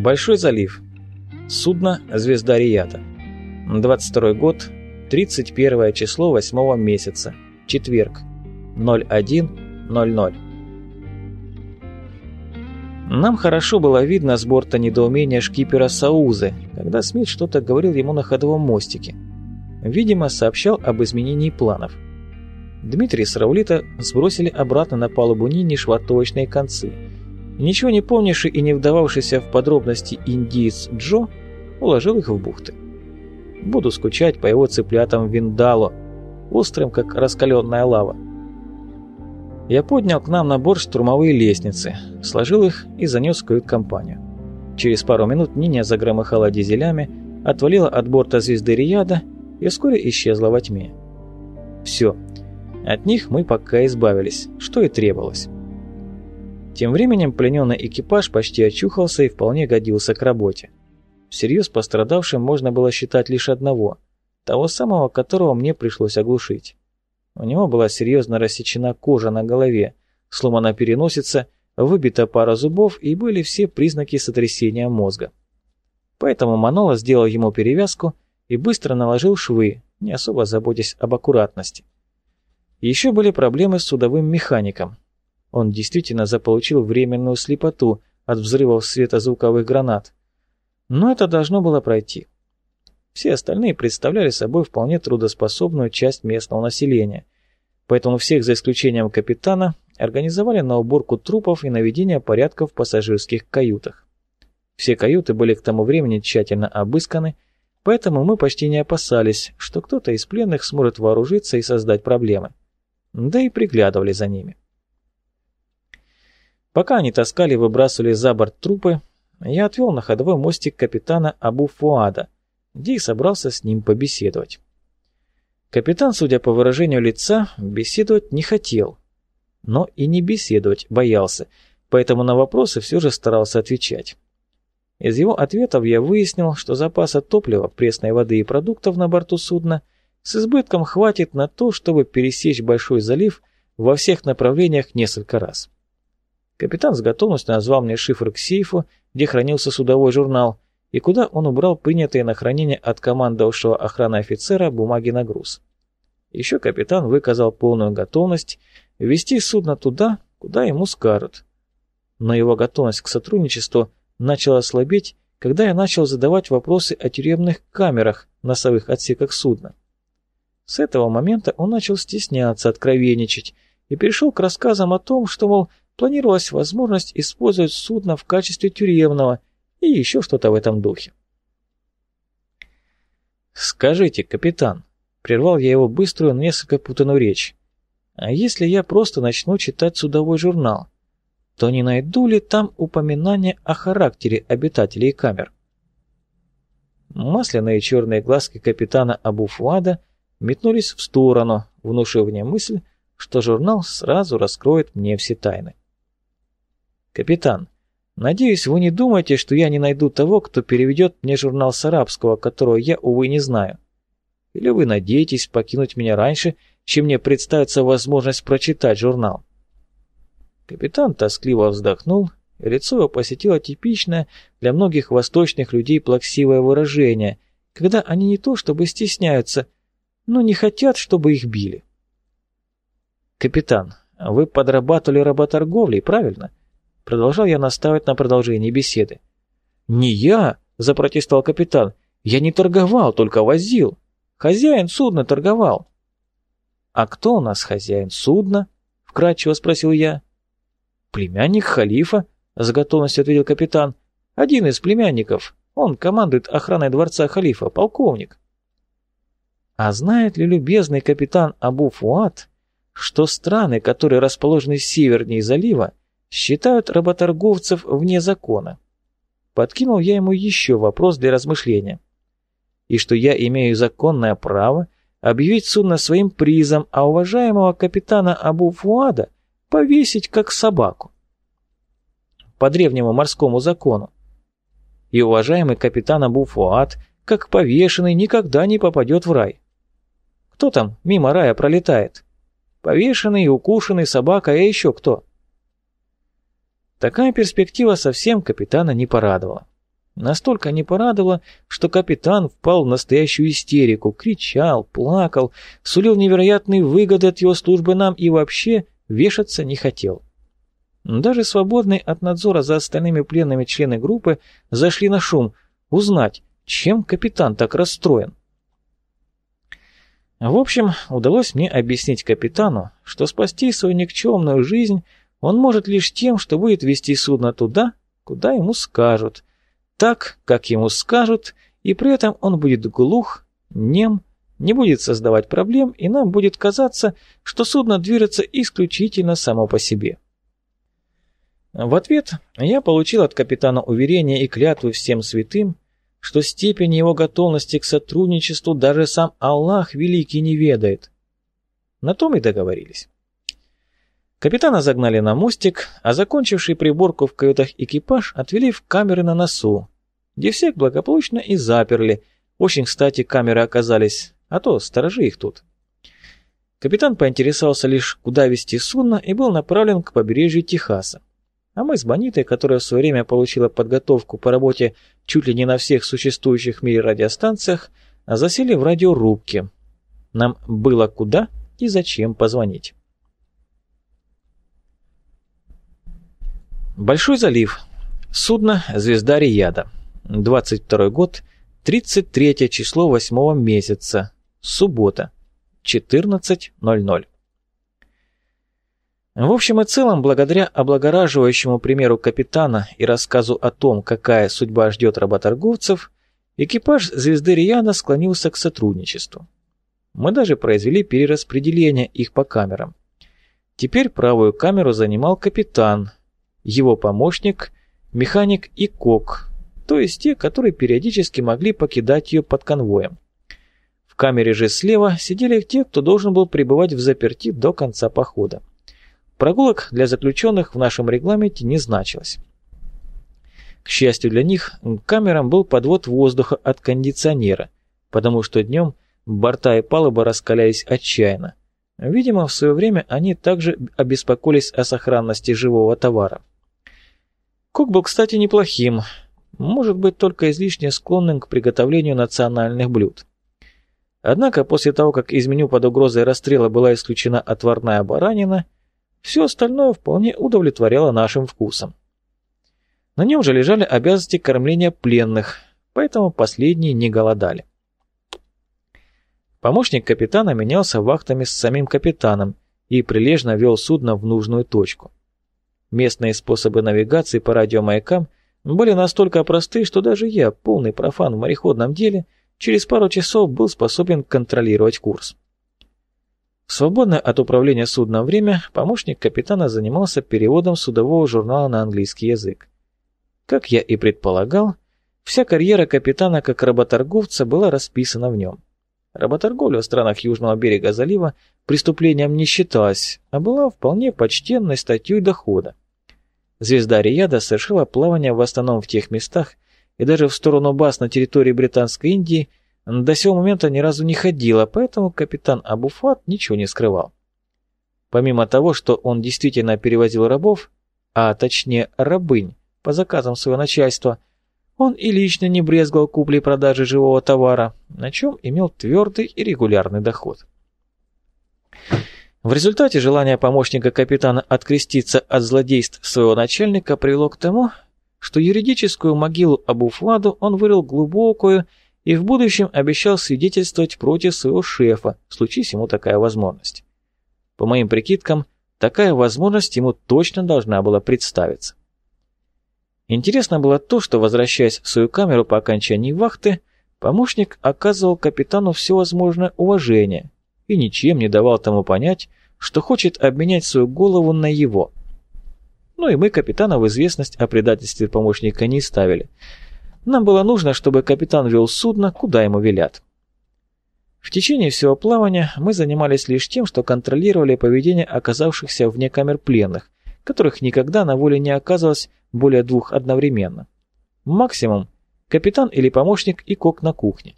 Большой залив. Судно «Звезда Рията». 22 год, 31 число 8 месяца. Четверг. 01.00. Нам хорошо было видно с борта недоумения шкипера Саузы, когда Смит что-то говорил ему на ходовом мостике. Видимо, сообщал об изменении планов. Дмитрий с Раулита сбросили обратно на палубу Нини швартовочные концы. Ничего не помнивший и не вдававшийся в подробности индиец Джо уложил их в бухты. Буду скучать по его цыплятам Виндалу, острым, как раскаленная лава. Я поднял к нам на борт штурмовые лестницы, сложил их и занес в кают-компанию. Через пару минут Ниня загромыхала дизелями, отвалила от борта звезды Рияда и вскоре исчезла во тьме. Все. От них мы пока избавились, что и требовалось. Тем временем плененный экипаж почти очухался и вполне годился к работе. Всерьез пострадавшим можно было считать лишь одного, того самого, которого мне пришлось оглушить. У него была серьезно рассечена кожа на голове, сломана переносица, выбита пара зубов и были все признаки сотрясения мозга. Поэтому Манола сделал ему перевязку и быстро наложил швы, не особо заботясь об аккуратности. Еще были проблемы с судовым механиком. Он действительно заполучил временную слепоту от взрывов светозвуковых гранат. Но это должно было пройти. Все остальные представляли собой вполне трудоспособную часть местного населения. Поэтому всех, за исключением капитана, организовали на уборку трупов и наведение порядка в пассажирских каютах. Все каюты были к тому времени тщательно обысканы, поэтому мы почти не опасались, что кто-то из пленных сможет вооружиться и создать проблемы. Да и приглядывали за ними. Пока они таскали и выбрасывали за борт трупы, я отвел на ходовой мостик капитана Абу Фуада, где и собрался с ним побеседовать. Капитан, судя по выражению лица, беседовать не хотел, но и не беседовать боялся, поэтому на вопросы все же старался отвечать. Из его ответов я выяснил, что запаса топлива, пресной воды и продуктов на борту судна с избытком хватит на то, чтобы пересечь Большой залив во всех направлениях несколько раз. Капитан с готовностью назвал мне шифр к сейфу, где хранился судовой журнал, и куда он убрал принятые на хранение от командовавшего охраны офицера бумаги на груз. Еще капитан выказал полную готовность вести судно туда, куда ему скажут. Но его готовность к сотрудничеству начала слабеть, когда я начал задавать вопросы о тюремных камерах носовых отсеках судна. С этого момента он начал стесняться, откровенничать и перешел к рассказам о том, что, мол, планировалась возможность использовать судно в качестве тюремного и еще что-то в этом духе. «Скажите, капитан», — прервал я его быструю, несколько путанную речь, «а если я просто начну читать судовой журнал, то не найду ли там упоминания о характере обитателей камер?» Масляные черные глазки капитана Абу Фуада метнулись в сторону, внушив мне мысль, что журнал сразу раскроет мне все тайны. «Капитан, надеюсь, вы не думаете, что я не найду того, кто переведет мне журнал с арабского, которого я, увы, не знаю? Или вы надеетесь покинуть меня раньше, чем мне представится возможность прочитать журнал?» Капитан тоскливо вздохнул, и лицо его посетило типичное для многих восточных людей плаксивое выражение, когда они не то чтобы стесняются, но не хотят, чтобы их били. «Капитан, вы подрабатывали работорговлей, правильно?» Продолжал я настаивать на продолжении беседы. «Не я!» – запротестовал капитан. «Я не торговал, только возил. Хозяин судна торговал». «А кто у нас хозяин судна?» – вкратчиво спросил я. «Племянник халифа», – с готовностью ответил капитан. «Один из племянников. Он командует охраной дворца халифа, полковник». А знает ли любезный капитан Абу Фуат, что страны, которые расположены севернее залива, считают работорговцев вне закона. Подкинул я ему еще вопрос для размышления. И что я имею законное право объявить судно своим призом, а уважаемого капитана Абу Фуада повесить как собаку. По древнему морскому закону. И уважаемый капитан Абу Фуад, как повешенный, никогда не попадет в рай. Кто там мимо рая пролетает? Повешенный, укушенный, собака, а еще кто? Такая перспектива совсем капитана не порадовала. настолько не порадовало, что капитан впал в настоящую истерику, кричал, плакал, сулил невероятные выгоды от его службы нам и вообще вешаться не хотел. Даже свободные от надзора за остальными пленными члены группы зашли на шум, узнать, чем капитан так расстроен. В общем, удалось мне объяснить капитану, что спасти свою никчемную жизнь он может лишь тем, что будет вести судно туда, куда ему скажут, так, как ему скажут, и при этом он будет глух, нем, не будет создавать проблем, и нам будет казаться, что судно движется исключительно само по себе. В ответ я получил от капитана уверение и клятву всем святым, что степень его готовности к сотрудничеству даже сам Аллах Великий не ведает. На том и договорились. Капитана загнали на мостик, а закончивший приборку в каютах экипаж отвели в камеры на носу, где всех благополучно и заперли. Очень кстати камеры оказались, а то сторожи их тут. Капитан поинтересовался лишь, куда вести судно, и был направлен к побережью Техаса. А мы с Бонитой, которая в свое время получила подготовку по работе чуть ли не на всех существующих в мире радиостанциях, засели в радиорубке. Нам было куда и зачем позвонить. Большой залив. Судно «Звезда Рияда». 22 год, 33 число 8 месяца. Суббота. 14.00. В общем и целом, благодаря облагораживающему примеру капитана и рассказу о том, какая судьба ждет работорговцев, экипаж «Звезды Рияна» склонился к сотрудничеству. Мы даже произвели перераспределение их по камерам. Теперь правую камеру занимал капитан, его помощник, механик и кок, то есть те, которые периодически могли покидать ее под конвоем. В камере же слева сидели те, кто должен был пребывать в заперти до конца похода. Прогулок для заключенных в нашем регламенте не значилось. К счастью для них, камерам был подвод воздуха от кондиционера, потому что днем борта и палуба раскалялись отчаянно. Видимо, в свое время они также обеспокоились о сохранности живого товара. Кок был, кстати, неплохим, может быть, только излишне склонным к приготовлению национальных блюд. Однако после того, как из меню под угрозой расстрела была исключена отварная баранина, все остальное вполне удовлетворяло нашим вкусом. На нем же лежали обязанности кормления пленных, поэтому последние не голодали. Помощник капитана менялся вахтами с самим капитаном и прилежно вел судно в нужную точку. Местные способы навигации по радиомаякам были настолько просты, что даже я, полный профан в мореходном деле, через пару часов был способен контролировать курс. Свободное от управления судном время помощник капитана занимался переводом судового журнала на английский язык. Как я и предполагал, вся карьера капитана как работорговца была расписана в нем. Работорговля в странах Южного берега залива преступлением не считалась, а была вполне почтенной статьей дохода. Звезда Рияда совершила плавание в основном в тех местах и даже в сторону баз на территории Британской Индии – до сего момента ни разу не ходила, поэтому капитан Абуфат ничего не скрывал. Помимо того, что он действительно перевозил рабов, а точнее рабынь, по заказам своего начальства, он и лично не брезгал купли-продажи живого товара, на чем имел твердый и регулярный доход. В результате желание помощника капитана откреститься от злодейств своего начальника привело к тому, что юридическую могилу Абуфладу он вырыл глубокую и в будущем обещал свидетельствовать против своего шефа, случись ему такая возможность. По моим прикидкам, такая возможность ему точно должна была представиться. Интересно было то, что, возвращаясь в свою камеру по окончании вахты, помощник оказывал капитану все возможное уважение и ничем не давал тому понять, что хочет обменять свою голову на его. Ну и мы капитана в известность о предательстве помощника не ставили – нам было нужно, чтобы капитан вел судно, куда ему велят. В течение всего плавания мы занимались лишь тем, что контролировали поведение оказавшихся вне камер пленных, которых никогда на воле не оказывалось более двух одновременно. Максимум – капитан или помощник и кок на кухне.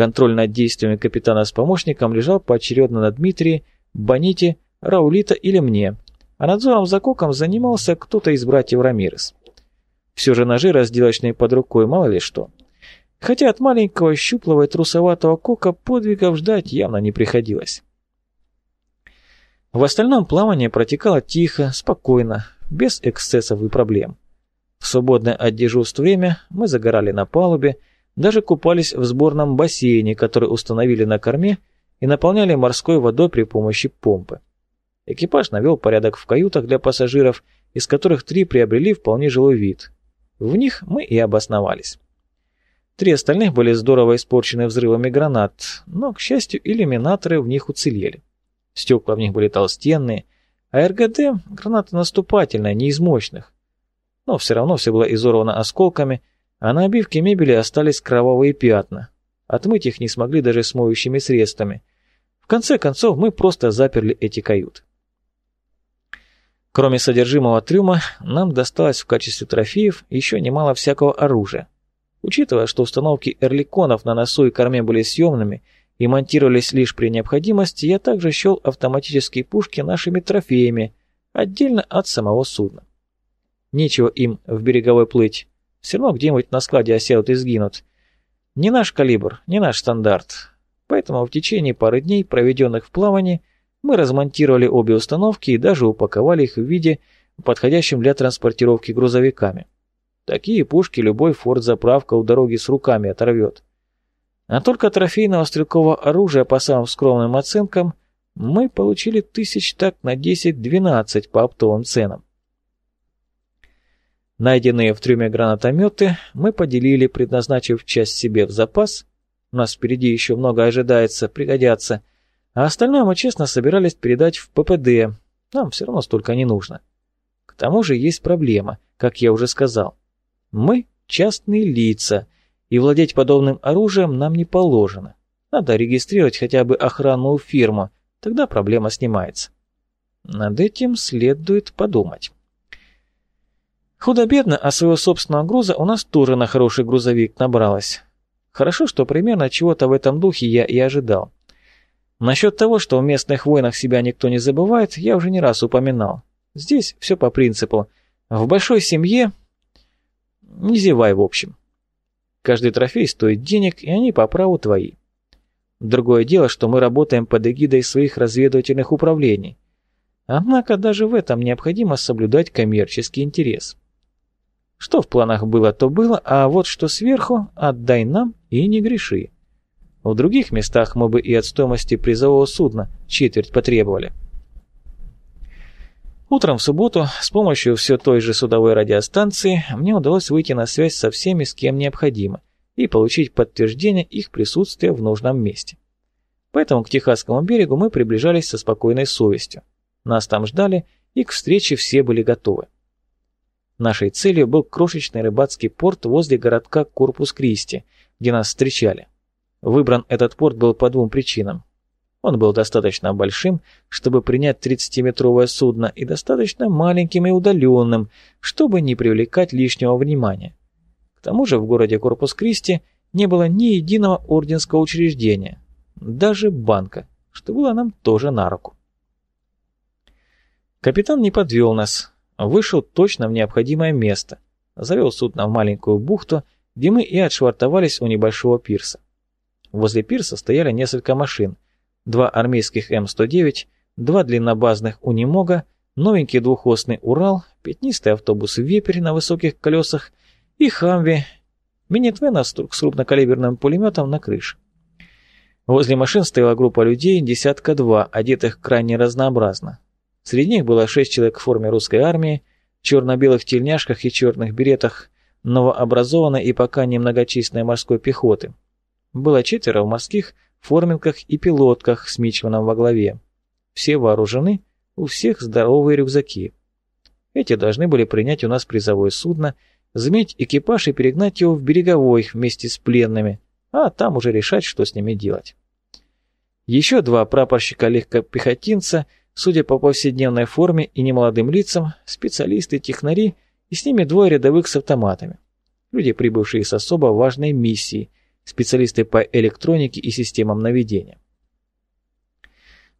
Контроль над действиями капитана с помощником лежал поочередно на Дмитрии, Боните, Раулита или мне, а надзором за коком занимался кто-то из братьев Рамирес. Все же ножи разделочные под рукой, мало ли что. Хотя от маленького щуплого и трусоватого кока подвигов ждать явно не приходилось. В остальном плавание протекало тихо, спокойно, без эксцессов и проблем. В свободное от дежурств время мы загорали на палубе, даже купались в сборном бассейне, который установили на корме и наполняли морской водой при помощи помпы. Экипаж навел порядок в каютах для пассажиров, из которых три приобрели вполне жилой вид. В них мы и обосновались. Три остальных были здорово испорчены взрывами гранат, но, к счастью, иллюминаторы в них уцелели. Стекла в них были толстенные, а РГД — граната наступательная, не из мощных. Но все равно все было изорвано осколками, а на обивке мебели остались кровавые пятна. Отмыть их не смогли даже с средствами. В конце концов, мы просто заперли эти каюты. Кроме содержимого трюма, нам досталось в качестве трофеев еще немало всякого оружия. Учитывая, что установки эрликонов на носу и корме были съемными и монтировались лишь при необходимости, я также счел автоматические пушки нашими трофеями, отдельно от самого судна. Нечего им в береговой плыть, все равно где-нибудь на складе осядут и сгинут. Не наш калибр, не наш стандарт. Поэтому в течение пары дней, проведенных в плавании, мы размонтировали обе установки и даже упаковали их в виде, подходящем для транспортировки грузовиками. Такие пушки любой форт-заправка у дороги с руками оторвет. А только трофейного стрелкового оружия по самым скромным оценкам мы получили тысяч так на 10-12 по оптовым ценам. Найденные в трюме гранатометы мы поделили, предназначив часть себе в запас, у нас впереди еще много ожидается, пригодятся, а остальное мы честно собирались передать в ППД, нам все равно столько не нужно. К тому же есть проблема, как я уже сказал. Мы частные лица, и владеть подобным оружием нам не положено. Надо регистрировать хотя бы охранную фирму, тогда проблема снимается. Над этим следует подумать. Худо-бедно, а своего собственного груза у нас тоже на хороший грузовик набралось. Хорошо, что примерно чего-то в этом духе я и ожидал. Насчет того, что в местных войнах себя никто не забывает, я уже не раз упоминал. Здесь все по принципу. В большой семье... Не зевай, в общем. Каждый трофей стоит денег, и они по праву твои. Другое дело, что мы работаем под эгидой своих разведывательных управлений. Однако даже в этом необходимо соблюдать коммерческий интерес. Что в планах было, то было, а вот что сверху отдай нам и не греши. В других местах мы бы и от стоимости призового судна четверть потребовали. Утром в субботу с помощью все той же судовой радиостанции мне удалось выйти на связь со всеми, с кем необходимо, и получить подтверждение их присутствия в нужном месте. Поэтому к Техасскому берегу мы приближались со спокойной совестью. Нас там ждали, и к встрече все были готовы. Нашей целью был крошечный рыбацкий порт возле городка Корпус-Кристи, где нас встречали. Выбран этот порт был по двум причинам. Он был достаточно большим, чтобы принять 30-метровое судно, и достаточно маленьким и удаленным, чтобы не привлекать лишнего внимания. К тому же в городе Корпус-Кристи не было ни единого орденского учреждения, даже банка, что было нам тоже на руку. Капитан не подвел нас, вышел точно в необходимое место, завел судно в маленькую бухту, где мы и отшвартовались у небольшого пирса. Возле пирса стояли несколько машин. Два армейских М-109, два длиннобазных «Унимога», новенький двухосный «Урал», пятнистый автобус «Вепрь» на высоких колесах и «Хамви», мини-твена с крупнокалиберным пулеметом на крыше. Возле машин стояла группа людей, десятка-два, одетых крайне разнообразно. Среди них было шесть человек в форме русской армии, черно-белых тельняшках и черных беретах, новообразованной и пока немногочисленной морской пехоты. Было четверо в морских форминках и пилотках с Мичманом во главе. Все вооружены, у всех здоровые рюкзаки. Эти должны были принять у нас призовое судно, заменить экипаж и перегнать его в береговой вместе с пленными, а там уже решать, что с ними делать. Еще два прапорщика-легкопехотинца, судя по повседневной форме и немолодым лицам, специалисты-технари и с ними двое рядовых с автоматами. Люди, прибывшие с особо важной миссией, специалисты по электронике и системам наведения.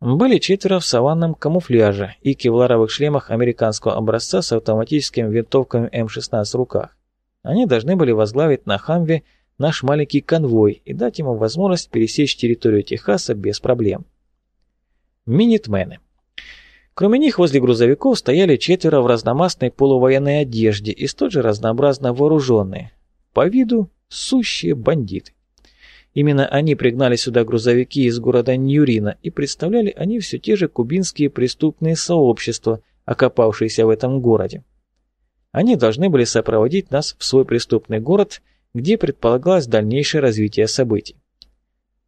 Были четверо в саванном камуфляже и кевларовых шлемах американского образца с автоматическими винтовками М-16 в руках. Они должны были возглавить на Хамве наш маленький конвой и дать ему возможность пересечь территорию Техаса без проблем. Минитмены. Кроме них возле грузовиков стояли четверо в разномастной полувоенной одежде и столь же разнообразно вооруженные. По виду сущие бандиты. Именно они пригнали сюда грузовики из города Ньюрина, и представляли они все те же кубинские преступные сообщества, окопавшиеся в этом городе. Они должны были сопроводить нас в свой преступный город, где предполагалось дальнейшее развитие событий.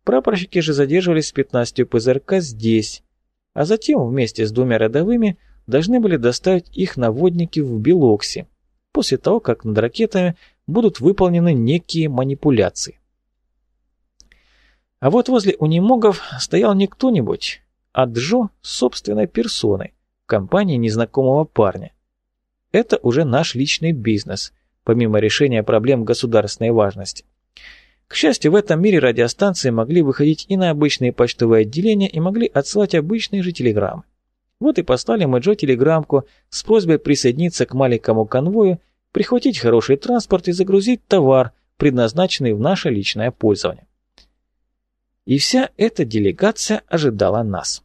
Прапорщики же задерживались с 15 ПЗРК здесь, а затем вместе с двумя рядовыми должны были доставить их наводники в Белокси, после того, как над ракетами будут выполнены некие манипуляции. А вот возле унимогов стоял не кто-нибудь, а Джо собственной персоной, в компании незнакомого парня. Это уже наш личный бизнес, помимо решения проблем государственной важности. К счастью, в этом мире радиостанции могли выходить и на обычные почтовые отделения и могли отсылать обычные же телеграммы. Вот и послали мы Джо телеграммку с просьбой присоединиться к маленькому конвою, прихватить хороший транспорт и загрузить товар, предназначенный в наше личное пользование. И вся эта делегация ожидала нас.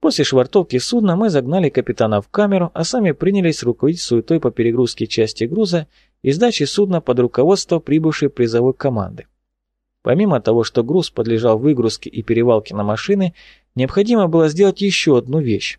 После швартовки судна мы загнали капитана в камеру, а сами принялись руководить суетой по перегрузке части груза и сдаче судна под руководство прибывшей призовой команды. Помимо того, что груз подлежал выгрузке и перевалке на машины, необходимо было сделать еще одну вещь.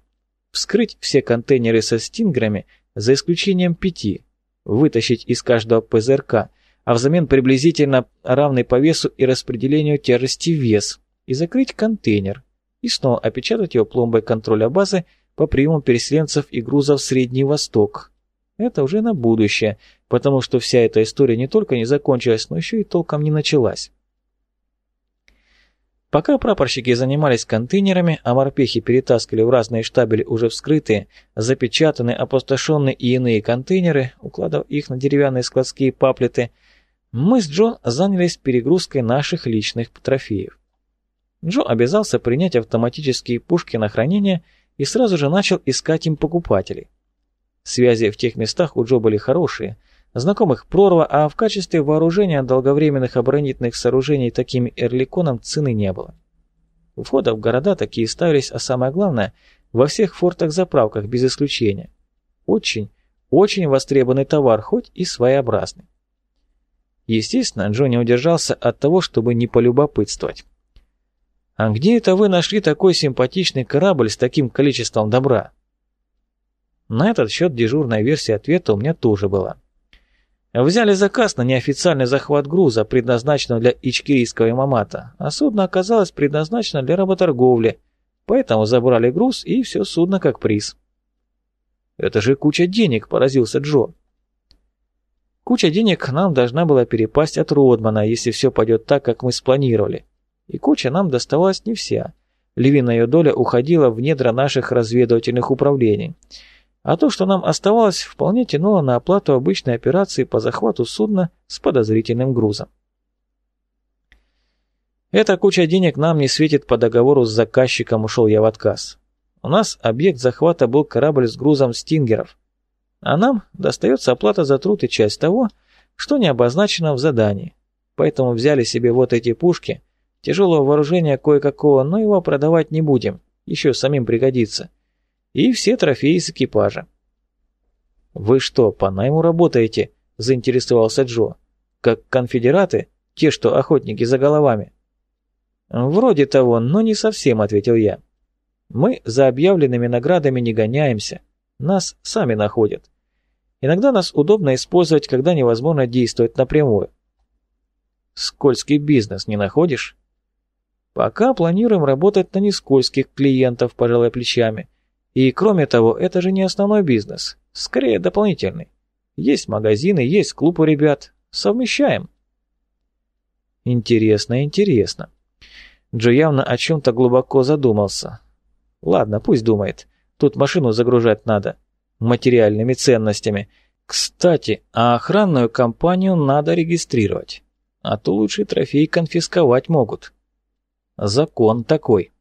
Вскрыть все контейнеры со стингерами, за исключением пяти, вытащить из каждого ПЗРК а взамен приблизительно равный по весу и распределению тяжести вес, и закрыть контейнер, и снова опечатать его пломбой контроля базы по приему переселенцев и грузов в Средний Восток. Это уже на будущее, потому что вся эта история не только не закончилась, но еще и толком не началась. Пока прапорщики занимались контейнерами, а морпехи перетаскивали в разные штабели уже вскрытые, запечатанные, опустошенные и иные контейнеры, укладывая их на деревянные складские паплеты – мы с Джо занялись перегрузкой наших личных трофеев. Джо обязался принять автоматические пушки на хранение и сразу же начал искать им покупателей. Связи в тех местах у Джо были хорошие, знакомых прорва, а в качестве вооружения долговременных оборонительных сооружений таким эрликоном цены не было. У входа в города такие ставились, а самое главное, во всех фортах-заправках без исключения. Очень, очень востребованный товар, хоть и своеобразный. Естественно, Джо не удержался от того, чтобы не полюбопытствовать. «А где это вы нашли такой симпатичный корабль с таким количеством добра?» На этот счет дежурная версия ответа у меня тоже была. Взяли заказ на неофициальный захват груза, предназначенного для ичкирийского имамата, а судно оказалось предназначено для работорговли, поэтому забрали груз и все судно как приз. «Это же куча денег», — поразился Джо. Куча денег нам должна была перепасть от Родмана, если все пойдет так, как мы спланировали. И куча нам доставалась не вся. Львиная ее доля уходила в недра наших разведывательных управлений. А то, что нам оставалось, вполне тянуло на оплату обычной операции по захвату судна с подозрительным грузом. Эта куча денег нам не светит по договору с заказчиком, ушел я в отказ. У нас объект захвата был корабль с грузом стингеров а нам достается оплата за труд и часть того, что не обозначено в задании. Поэтому взяли себе вот эти пушки, тяжелого вооружения кое-какого, но его продавать не будем, еще самим пригодится. И все трофеи с экипажа. «Вы что, по найму работаете?» – заинтересовался Джо. «Как конфедераты? Те, что охотники за головами?» «Вроде того, но не совсем», – ответил я. «Мы за объявленными наградами не гоняемся. Нас сами находят. Иногда нас удобно использовать, когда невозможно действовать напрямую. Скользкий бизнес не находишь? Пока планируем работать на нескользких клиентов, пожалуй, плечами. И кроме того, это же не основной бизнес, скорее дополнительный. Есть магазины, есть клуб у ребят. Совмещаем. Интересно, интересно. Джо явно о чем-то глубоко задумался. Ладно, пусть думает. Тут машину загружать надо материальными ценностями. Кстати, а охранную компанию надо регистрировать, а то лучший трофей конфисковать могут. Закон такой.